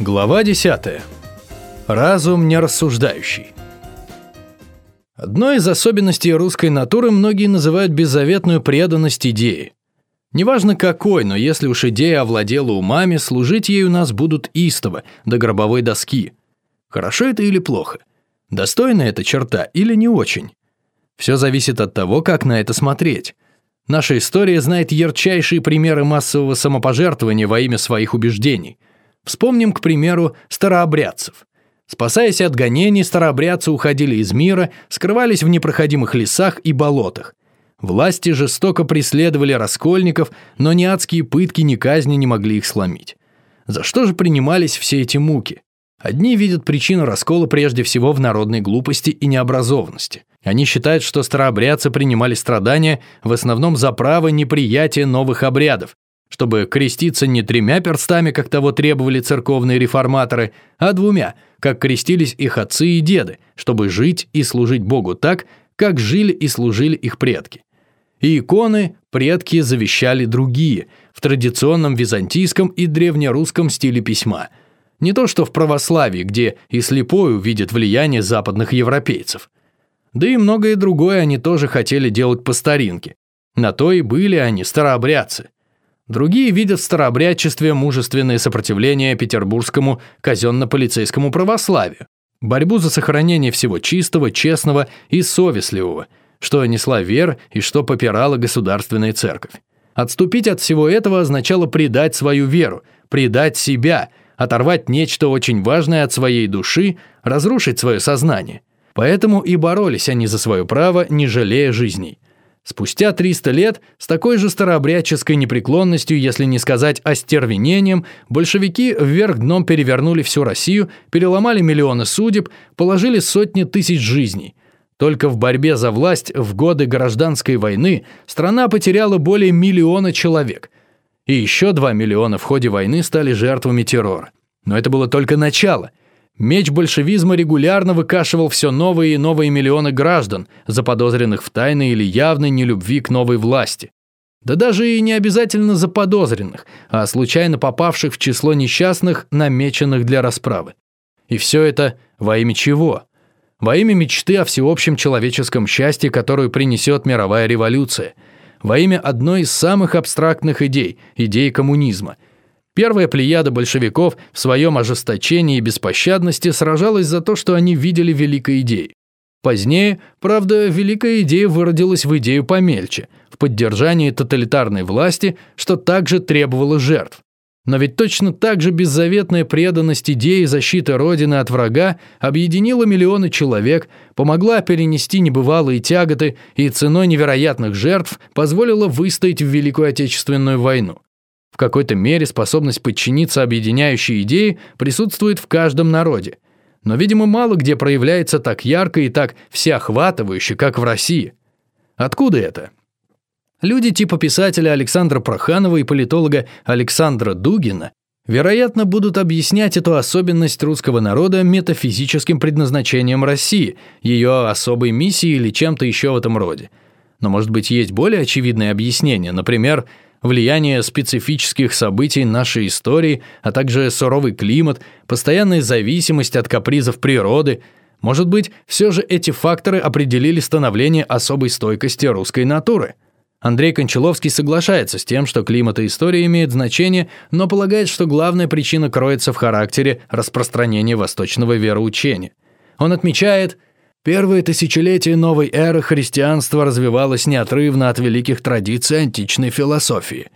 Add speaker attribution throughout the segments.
Speaker 1: Глава 10. Разум нерассуждающий. Одной из особенностей русской натуры многие называют беззаветную преданность идее. Неважно какой, но если уж идея овладела умами, служить ей у нас будут истово, до гробовой доски. Хорошо это или плохо? Достойна эта черта или не очень? Все зависит от того, как на это смотреть. Наша история знает ярчайшие примеры массового самопожертвования во имя своих убеждений – Вспомним, к примеру, старообрядцев. Спасаясь от гонений, старообрядцы уходили из мира, скрывались в непроходимых лесах и болотах. Власти жестоко преследовали раскольников, но ни адские пытки, ни казни не могли их сломить. За что же принимались все эти муки? Одни видят причину раскола прежде всего в народной глупости и необразованности. Они считают, что старообрядцы принимали страдания в основном за право неприятия новых обрядов, чтобы креститься не тремя перстами, как того требовали церковные реформаторы, а двумя, как крестились их отцы и деды, чтобы жить и служить Богу так, как жили и служили их предки. И иконы предки завещали другие, в традиционном византийском и древнерусском стиле письма. Не то что в православии, где и слепой увидит влияние западных европейцев. Да и многое другое они тоже хотели делать по старинке. На то и были они старообрядцы – Другие видят в старообрядчестве мужественное сопротивление петербургскому казенно-полицейскому православию, борьбу за сохранение всего чистого, честного и совестливого, что несла вера и что попирала государственная церковь. Отступить от всего этого означало предать свою веру, предать себя, оторвать нечто очень важное от своей души, разрушить свое сознание. Поэтому и боролись они за свое право, не жалея жизней. Спустя 300 лет с такой же старообрядческой непреклонностью, если не сказать остервенением, большевики вверх дном перевернули всю Россию, переломали миллионы судеб, положили сотни тысяч жизней. Только в борьбе за власть в годы гражданской войны страна потеряла более миллиона человек. И еще 2 миллиона в ходе войны стали жертвами террора. Но это было только начало – Меч большевизма регулярно выкашивал все новые и новые миллионы граждан, заподозренных в тайной или явной нелюбви к новой власти. Да даже и не обязательно заподозренных, а случайно попавших в число несчастных, намеченных для расправы. И все это во имя чего? Во имя мечты о всеобщем человеческом счастье, которую принесет мировая революция. Во имя одной из самых абстрактных идей – идеи коммунизма – Первая плеяда большевиков в своем ожесточении и беспощадности сражалась за то, что они видели великой идеей. Позднее, правда, великая идея выродилась в идею помельче, в поддержании тоталитарной власти, что также требовало жертв. Но ведь точно так же беззаветная преданность идеи защиты Родины от врага объединила миллионы человек, помогла перенести небывалые тяготы и ценой невероятных жертв позволила выстоять в Великую Отечественную войну. В какой-то мере способность подчиниться объединяющей идее присутствует в каждом народе. Но, видимо, мало где проявляется так ярко и так всеохватывающе, как в России. Откуда это? Люди типа писателя Александра Проханова и политолога Александра Дугина вероятно, будут объяснять эту особенность русского народа метафизическим предназначением России, ее особой миссией или чем-то еще в этом роде. Но, может быть, есть более очевидное объяснение, например, влияние специфических событий нашей истории, а также суровый климат, постоянная зависимость от капризов природы. Может быть, все же эти факторы определили становление особой стойкости русской натуры. Андрей Кончаловский соглашается с тем, что климат и история имеют значение, но полагает, что главная причина кроется в характере распространения восточного вероучения. Он отмечает – Первые тысячелетия новой эры христианства развивалось неотрывно от великих традиций античной философии.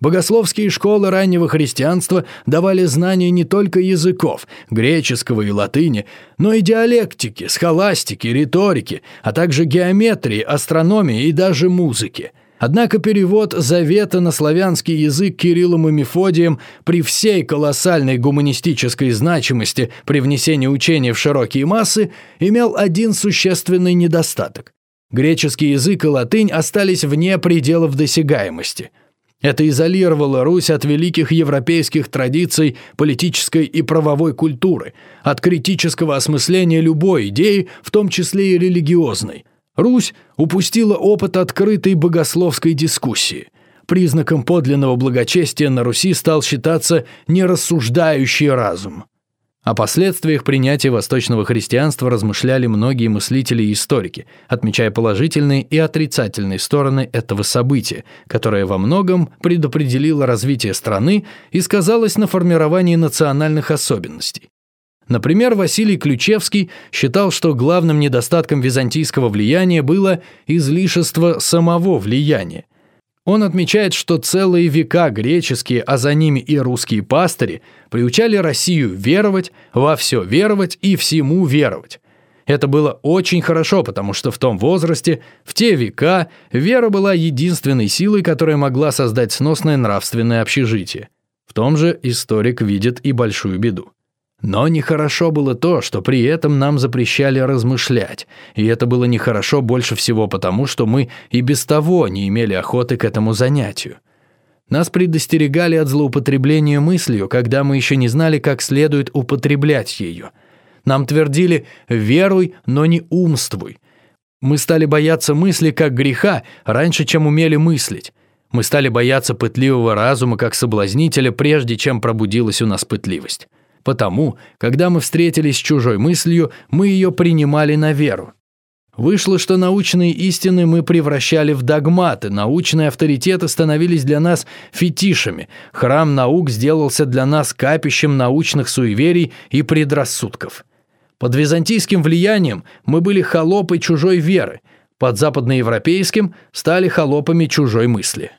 Speaker 1: Богословские школы раннего христианства давали знания не только языков, греческого и латыни, но и диалектики, схоластики, риторики, а также геометрии, астрономии и даже музыки – Однако перевод Завета на славянский язык Кириллом и Мефодием при всей колоссальной гуманистической значимости при внесении учения в широкие массы имел один существенный недостаток. Греческий язык и латынь остались вне пределов досягаемости. Это изолировало Русь от великих европейских традиций политической и правовой культуры, от критического осмысления любой идеи, в том числе и религиозной – Русь упустила опыт открытой богословской дискуссии. признаком подлинного благочестия на Руси стал считаться нерассуждающий разум. О последствиях принятия восточного христианства размышляли многие мыслители и историки, отмечая положительные и отрицательные стороны этого события, которое во многом предопределило развитие страны и сказалось на формировании национальных особенностей. Например, Василий Ключевский считал, что главным недостатком византийского влияния было излишество самого влияния – он отмечает, что целые века греческие, а за ними и русские пастыри приучали Россию веровать, во все веровать и всему веровать. Это было очень хорошо, потому что в том возрасте, в те века, вера была единственной силой, которая могла создать сносное нравственное общежитие. В том же историк видит и большую беду. Но нехорошо было то, что при этом нам запрещали размышлять, и это было нехорошо больше всего потому, что мы и без того не имели охоты к этому занятию. Нас предостерегали от злоупотребления мыслью, когда мы еще не знали, как следует употреблять ее. Нам твердили «веруй, но не умствуй». Мы стали бояться мысли как греха раньше, чем умели мыслить. Мы стали бояться пытливого разума как соблазнителя, прежде чем пробудилась у нас пытливость. Потому, когда мы встретились с чужой мыслью, мы ее принимали на веру. Вышло, что научные истины мы превращали в догматы, научные авторитеты становились для нас фетишами, храм наук сделался для нас капищем научных суеверий и предрассудков. Под византийским влиянием мы были холопы чужой веры, под западноевропейским стали холопами чужой мысли.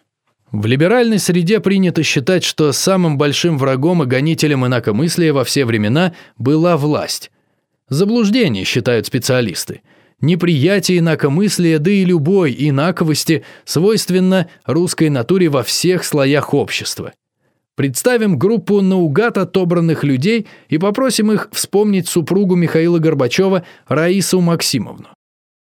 Speaker 1: В либеральной среде принято считать, что самым большим врагом и гонителем инакомыслия во все времена была власть. Заблуждение, считают специалисты. Неприятие инакомыслия, да и любой инаковости свойственно русской натуре во всех слоях общества. Представим группу наугад отобранных людей и попросим их вспомнить супругу Михаила Горбачева Раису Максимовну.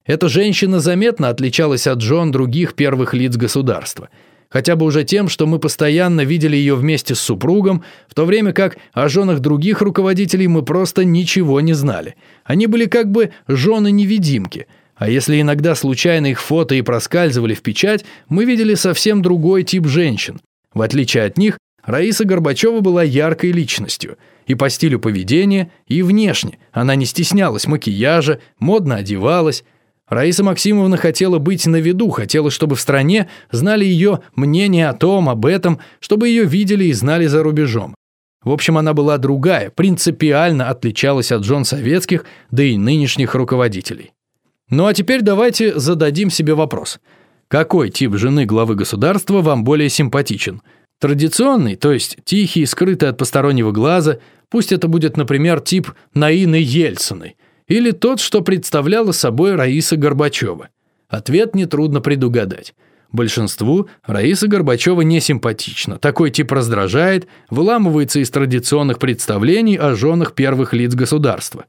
Speaker 1: Эта женщина заметно отличалась от жен других первых лиц государства – хотя бы уже тем, что мы постоянно видели ее вместе с супругом, в то время как о женах других руководителей мы просто ничего не знали. Они были как бы жены-невидимки. А если иногда случайно их фото и проскальзывали в печать, мы видели совсем другой тип женщин. В отличие от них, Раиса Горбачева была яркой личностью. И по стилю поведения, и внешне. Она не стеснялась макияжа, модно одевалась, Раиса Максимовна хотела быть на виду, хотела, чтобы в стране знали ее мнение о том, об этом, чтобы ее видели и знали за рубежом. В общем, она была другая, принципиально отличалась от жен советских, да и нынешних руководителей. Ну а теперь давайте зададим себе вопрос. Какой тип жены главы государства вам более симпатичен? Традиционный, то есть тихий, скрытый от постороннего глаза, пусть это будет, например, тип Наины Ельциной – или тот, что представляла собой Раиса Горбачева? Ответ нетрудно предугадать. Большинству Раиса Горбачева не симпатична. Такой тип раздражает, выламывается из традиционных представлений о женах первых лиц государства.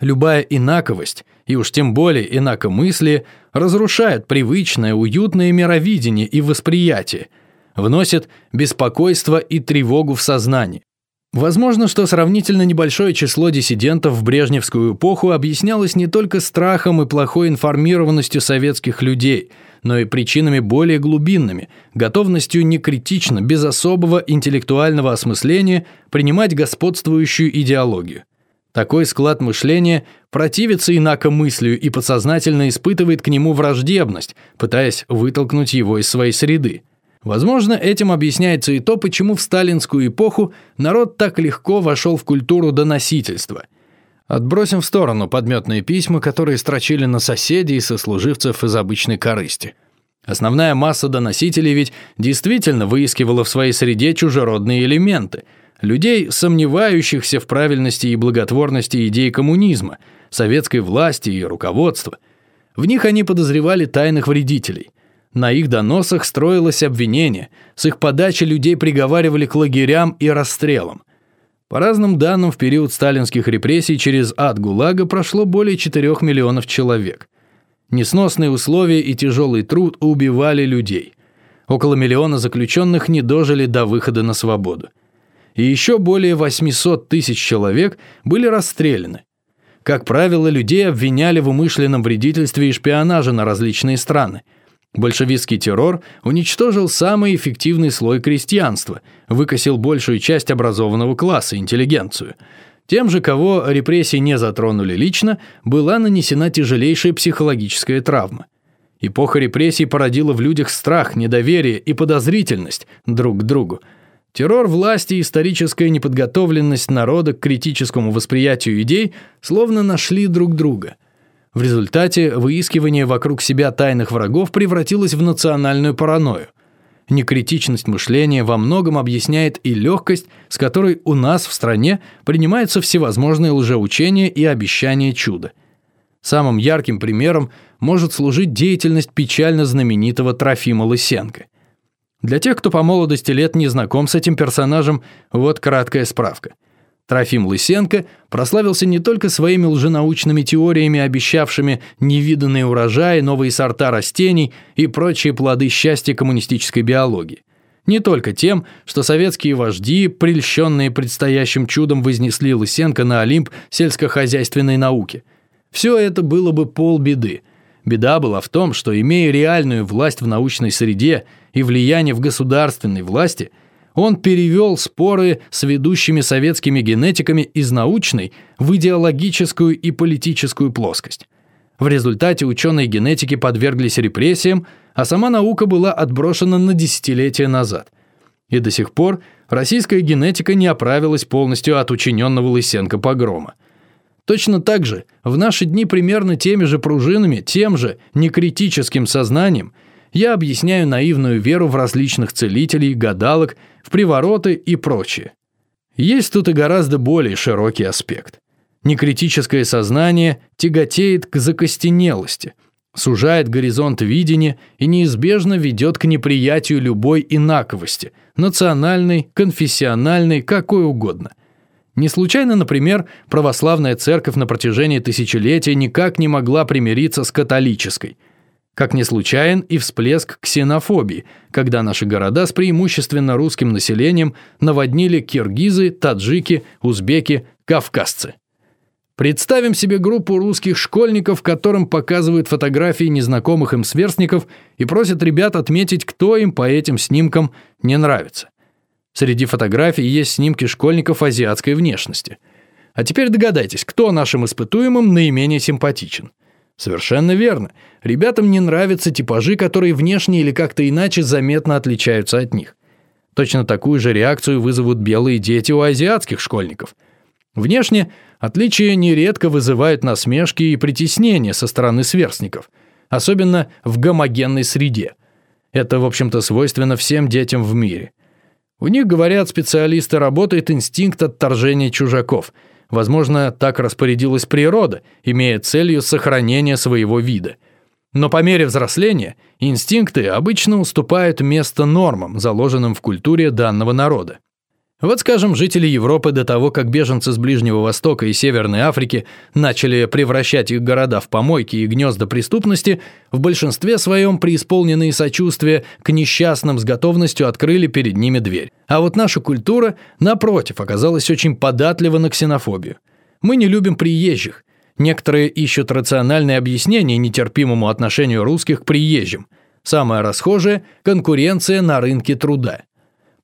Speaker 1: Любая инаковость, и уж тем более инакомыслие, разрушает привычное, уютное мировидение и восприятие, вносит беспокойство и тревогу в сознание. Возможно, что сравнительно небольшое число диссидентов в брежневскую эпоху объяснялось не только страхом и плохой информированностью советских людей, но и причинами более глубинными, готовностью некритично, без особого интеллектуального осмысления принимать господствующую идеологию. Такой склад мышления противится инакомыслию и подсознательно испытывает к нему враждебность, пытаясь вытолкнуть его из своей среды. Возможно, этим объясняется и то, почему в сталинскую эпоху народ так легко вошел в культуру доносительства. Отбросим в сторону подметные письма, которые строчили на соседей и сослуживцев из обычной корысти. Основная масса доносителей ведь действительно выискивала в своей среде чужеродные элементы, людей, сомневающихся в правильности и благотворности идей коммунизма, советской власти и руководства. В них они подозревали тайных вредителей – на их доносах строилось обвинение, с их подачи людей приговаривали к лагерям и расстрелам. По разным данным, в период сталинских репрессий через ад ГУЛАГа прошло более 4 миллионов человек. Несносные условия и тяжелый труд убивали людей. Около миллиона заключенных не дожили до выхода на свободу. И еще более 800 тысяч человек были расстреляны. Как правило, людей обвиняли в умышленном вредительстве и шпионаже на различные страны – Большевистский террор уничтожил самый эффективный слой крестьянства, выкосил большую часть образованного класса, интеллигенцию. Тем же, кого репрессии не затронули лично, была нанесена тяжелейшая психологическая травма. Эпоха репрессий породила в людях страх, недоверие и подозрительность друг к другу. Террор власти и историческая неподготовленность народа к критическому восприятию идей словно нашли друг друга. В результате выискивание вокруг себя тайных врагов превратилось в национальную паранойю. Некритичность мышления во многом объясняет и легкость, с которой у нас в стране принимаются всевозможные лжеучения и обещания чуда – Самым ярким примером может служить деятельность печально знаменитого Трофима Лысенко. Для тех, кто по молодости лет не знаком с этим персонажем, вот краткая справка. Трофим Лысенко прославился не только своими лженаучными теориями, обещавшими невиданные урожаи, новые сорта растений и прочие плоды счастья коммунистической биологии. Не только тем, что советские вожди, прельщенные предстоящим чудом, вознесли Лысенко на Олимп сельскохозяйственной науки – все это было бы полбеды. Беда была в том, что, имея реальную власть в научной среде и влияние в государственной власти, он перевел споры с ведущими советскими генетиками из научной в идеологическую и политическую плоскость. В результате ученые генетики подверглись репрессиям, а сама наука была отброшена на десятилетия назад. И до сих пор российская генетика не оправилась полностью от учиненного Лысенко погрома. Точно так же в наши дни примерно теми же пружинами, тем же некритическим сознанием я объясняю наивную веру в различных целителей, гадалок, в привороты и прочее. Есть тут и гораздо более широкий аспект. Некритическое сознание тяготеет к закостенелости, сужает горизонт видения и неизбежно ведет к неприятию любой инаковости, национальной, конфессиональной, какой угодно – не случайно, например, православная церковь на протяжении тысячелетия никак не могла примириться с католической. Как не случайен и всплеск ксенофобии, когда наши города с преимущественно русским населением наводнили киргизы, таджики, узбеки, кавказцы. Представим себе группу русских школьников, которым показывают фотографии незнакомых им сверстников и просят ребят отметить, кто им по этим снимкам не нравится. Среди фотографий есть снимки школьников азиатской внешности. А теперь догадайтесь, кто нашим испытуемым наименее симпатичен. Совершенно верно. Ребятам не нравятся типажи, которые внешне или как-то иначе заметно отличаются от них. Точно такую же реакцию вызовут белые дети у азиатских школьников. Внешне отличия нередко вызывают насмешки и притеснения со стороны сверстников, особенно в гомогенной среде. Это, в общем-то, свойственно всем детям в мире – у них, говорят специалисты, работает инстинкт отторжения чужаков. Возможно, так распорядилась природа, имея целью сохранения своего вида. Но по мере взросления инстинкты обычно уступают место нормам, заложенным в культуре данного народа. Вот, скажем, жители Европы до того, как беженцы с Ближнего Востока и Северной Африки начали превращать их города в помойки и гнезда преступности, в большинстве своем преисполненные сочувствия к несчастным с готовностью открыли перед ними дверь. А вот наша культура, напротив, оказалась очень податлива на ксенофобию. Мы не любим приезжих. Некоторые ищут рациональное объяснение нетерпимому отношению русских к приезжим. Самое расхожее – конкуренция на рынке труда.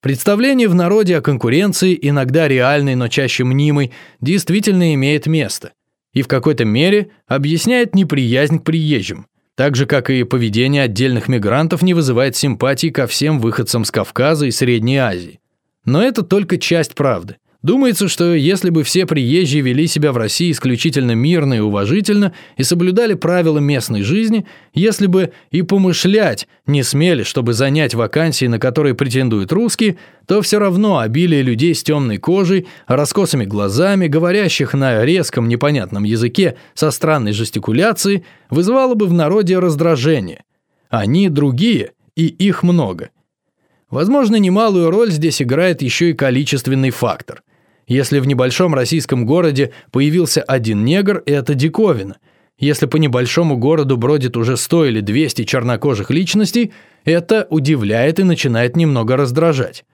Speaker 1: Представление в народе о конкуренции, иногда реальной, но чаще мнимой, действительно имеет место и в какой-то мере объясняет неприязнь к приезжим, так же, как и поведение отдельных мигрантов не вызывает симпатии ко всем выходцам с Кавказа и Средней Азии. Но это только часть правды – Думается, что если бы все приезжие вели себя в России исключительно мирно и уважительно и соблюдали правила местной жизни, если бы и помышлять не смели, чтобы занять вакансии, на которые претендуют русские, то все равно обилие людей с темной кожей, раскосыми глазами, говорящих на резком непонятном языке со странной жестикуляцией, вызывало бы в народе раздражение. Они другие, и их много. Возможно, немалую роль здесь играет еще и количественный фактор. Если в небольшом российском городе появился один негр, это диковина. Если по небольшому городу бродит уже 100 или 200 чернокожих личностей, это удивляет и начинает немного раздражать.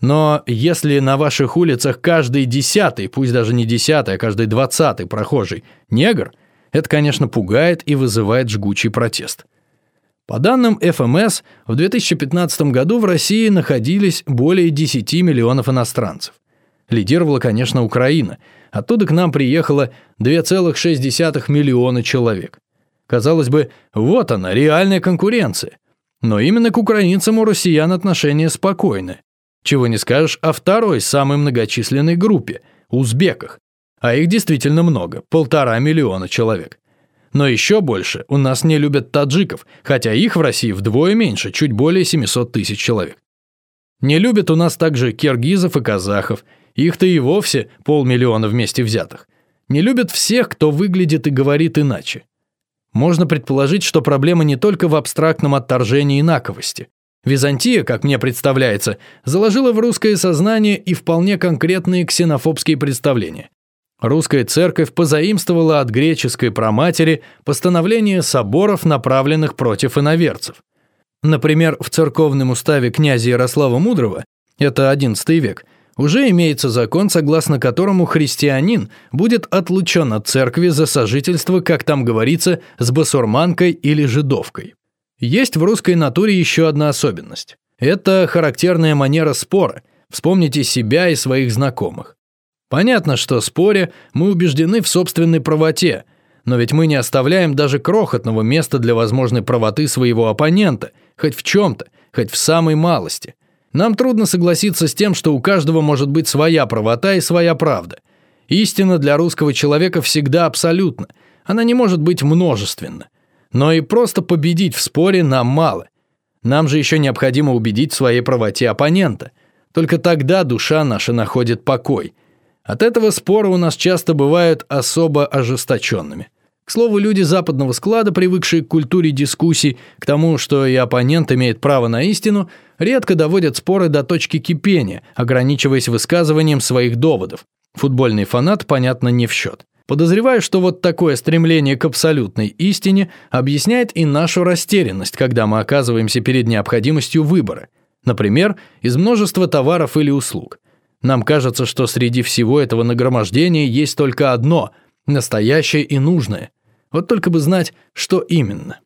Speaker 1: Но если на ваших улицах каждый десятый, пусть даже не десятый, а каждый двадцатый прохожий – негр, это, конечно, пугает и вызывает жгучий протест. По данным ФМС, в 2015 году в России находились более 10 миллионов иностранцев. Лидировала, конечно, Украина. Оттуда к нам приехало 2,6 миллиона человек. Казалось бы, вот она, реальная конкуренция. Но именно к украинцам у россиян отношения спокойны. Чего не скажешь о второй самой многочисленной группе – узбеках. А их действительно много – полтора миллиона человек. Но еще больше у нас не любят таджиков, хотя их в России вдвое меньше, чуть более 700 тысяч человек. Не любят у нас также киргизов и казахов, их-то и вовсе полмиллиона вместе взятых. Не любят всех, кто выглядит и говорит иначе. Можно предположить, что проблема не только в абстрактном отторжении инаковости. Византия, как мне представляется, заложила в русское сознание и вполне конкретные ксенофобские представления. Русская церковь позаимствовала от греческой проматери постановление соборов, направленных против иноверцев. Например, в церковном уставе князя Ярослава Мудрого, это XI век, уже имеется закон, согласно которому христианин будет отлучен от церкви за сожительство, как там говорится, с басурманкой или жидовкой. Есть в русской натуре еще одна особенность. Это характерная манера спора. Вспомните себя и своих знакомых. Понятно, что споря мы убеждены в собственной правоте, но ведь мы не оставляем даже крохотного места для возможной правоты своего оппонента, хоть в чем-то, хоть в самой малости. Нам трудно согласиться с тем, что у каждого может быть своя правота и своя правда. Истина для русского человека всегда абсолютна, она не может быть множественна. Но и просто победить в споре нам мало. Нам же еще необходимо убедить в своей правоте оппонента. Только тогда душа наша находит покой – от этого споры у нас часто бывают особо ожесточенными. К слову, люди западного склада, привыкшие к культуре дискуссий, к тому, что и оппонент имеет право на истину, редко доводят споры до точки кипения, ограничиваясь высказыванием своих доводов. Футбольный фанат, понятно, не в счет. Подозреваю, что вот такое стремление к абсолютной истине объясняет и нашу растерянность, когда мы оказываемся перед необходимостью выбора. Например, из множества товаров или услуг – нам кажется, что среди всего этого нагромождения есть только одно – настоящее и нужное. Вот только бы знать, что именно.